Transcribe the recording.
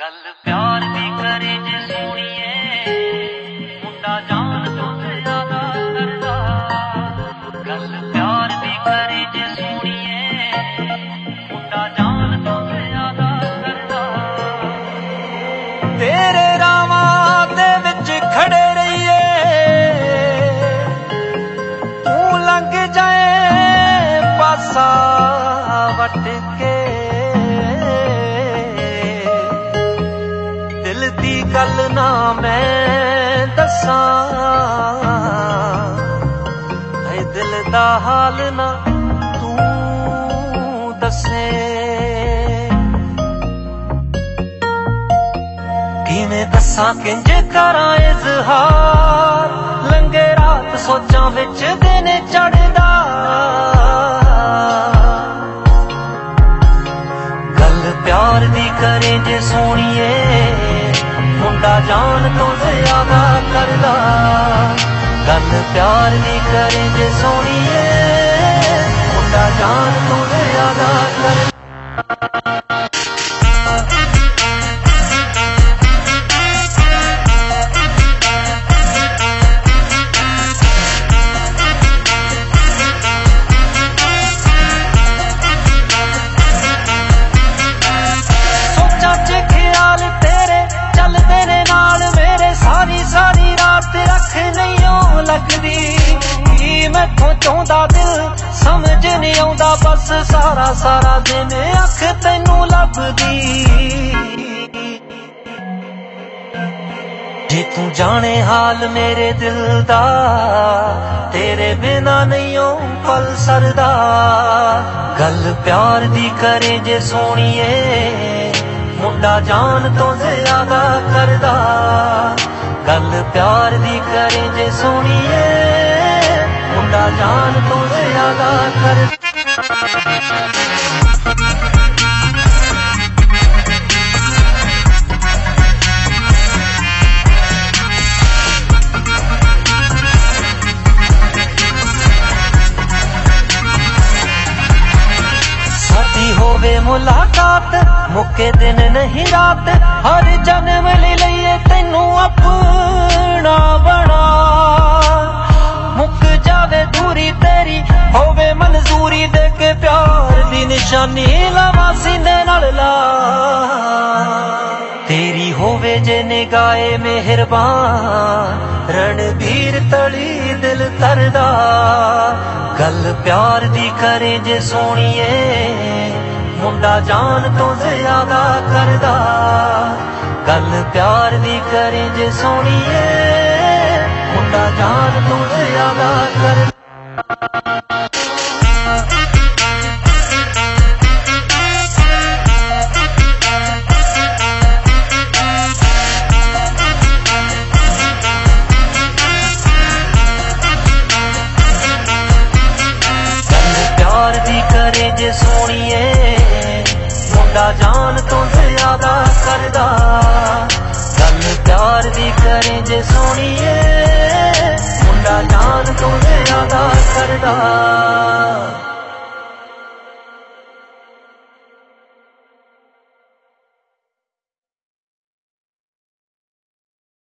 ਗੱਲ ਪਿਆਰ ਦੀ ਕਰੇ ਜੇ ਗੱਲ ਨਾ ਮੈਂ ਦੱਸਾਂ। ਹੈ ਦਿਲ ਦਾ ਹਾਲ ਨਾ ਤੂੰ ਦੱਸੇ। ਕਿਵੇਂ ਦੱਸਾਂ ਕਿੰਜ ਕਰਾਂ ਇਜ਼ਹਾਰ? ਲੰਗੇ ਰਾਤ ਸੋਚਾਂ ਵਿੱਚ ਦਿਨ ਚੜਦਾ ਗੱਲ ਪਿਆਰ ਦੀ ਕਰੇ ਜੇ ਸੋਣੀਏ। ਮੁੰਡਾ ਜਾਨ ਤੋਂ ਜ਼ਿਆਦਾ ਕਰਦਾ। ਗੱਲ ਪਿਆਰ ਦੀ ਕਰੇ ਜੇ ਸੋਣੀਏ ਮੁੰਡਾ ਜਾਨ ਤੋਂ ਨਹੀਂ ਕੀ ਮੈਥੋਂ ਚਾਹੁੰਦਾ ਦਿਲ? ਸਮਝ ਨਹੀਂ ਆਉਂਦਾ, ਬਸ ਸਾਰਾ ਸਾਰਾ ਦਿਨ ਅੱਖ ਤੈਨੂੰ ਲੱਭਦੀ। ਜੇ ਤੂੰ ਜਾਣੇ ਹਾਲ ਮੇਰੇ ਦਿਲ ਦਾ, ਤੇਰੇ ਬਿਨਾ ਨਹੀਂ ਓ ਪਲ ਸਰਦਾ। ਗੱਲ ਪਿਆਰ ਦੀ ਕਰੇ ਜੇ ਸੋਣੀਏ, ਮੁੰਡਾ ਜਾਨ ਤੋਂ ਜ਼ਿਆਦਾ ਪਿਆਰ ਦੀ ਕਰੇ ਜੇ ਸੋਣੀਏ, ਮੁੰਡਾ ਜਾਨ ਤੋਂ ਜ਼ਿਆਦਾ ਕਰਦਾ ਹੋਵੇ ਮੁਲਾਕਾਤ, ਮੁੱਕੇ ਦਿਨ ਨਹੀਂ ਰਾਤ, ਹਰ ਜਨਮ ਲਈ ਲਈਏ ਤੈਨੂੰ ਆਪਣਾ ਬਣਾ। ਮੁੱਕ ਜਾਵੇ ਦੂਰੀ ਤੇਰੀ, ਹੋਵੇ ਮਨਜ਼ੂਰੀ ਦੇ ਕੇ ਪਿਆਰ ਦੀ ਨਿਸ਼ਾਨੀ, ਲਾਵਾਂ ਸੀਨੇ ਨਾਲ ਲਾ। ਤੇਰੀ ਹੋਵੇ ਜੇ ਨਿਗਾਏ ਮਿਹਰਬਾਨ, ਰਣਬੀਰ ਤਲੀ ਦਿਲ ਤਰਦਾ। ਗੱਲ ਪਿਆਰ ਦੀ ਕਰੇ ਜੇ ਸੋਣੀਏ ਮੁੰਡਾ ਜਾਨ ਤੋਂ ਜ਼ਿਆਦਾ ਕਰਦਾ। ਪਿਆਰ ਦੀ ਕਰੇ ਜੇ ਸੋਣੀਏ, ਮੁੰਡਾ ਜਾਨ ਤੋਂ ਜ਼ਿਆਦਾ ਕਰਦਾ ਪਿਆਰ ਦੀ ਕਰੇ ਜੇ ਮੁੰਡਾ ਜਾਨ ਜ਼ਿਆਦਾ ਕਰਦਾ। ਗੱਲ ਪਿਆਰ ਦੀ ਕਰੇ ਜੇ ਸੋਣੀਏ। ਮੁੰਡਾ ਜਾਨ ਤੋਂ ਜ਼ਿਆਦਾ ਕਰਦਾ।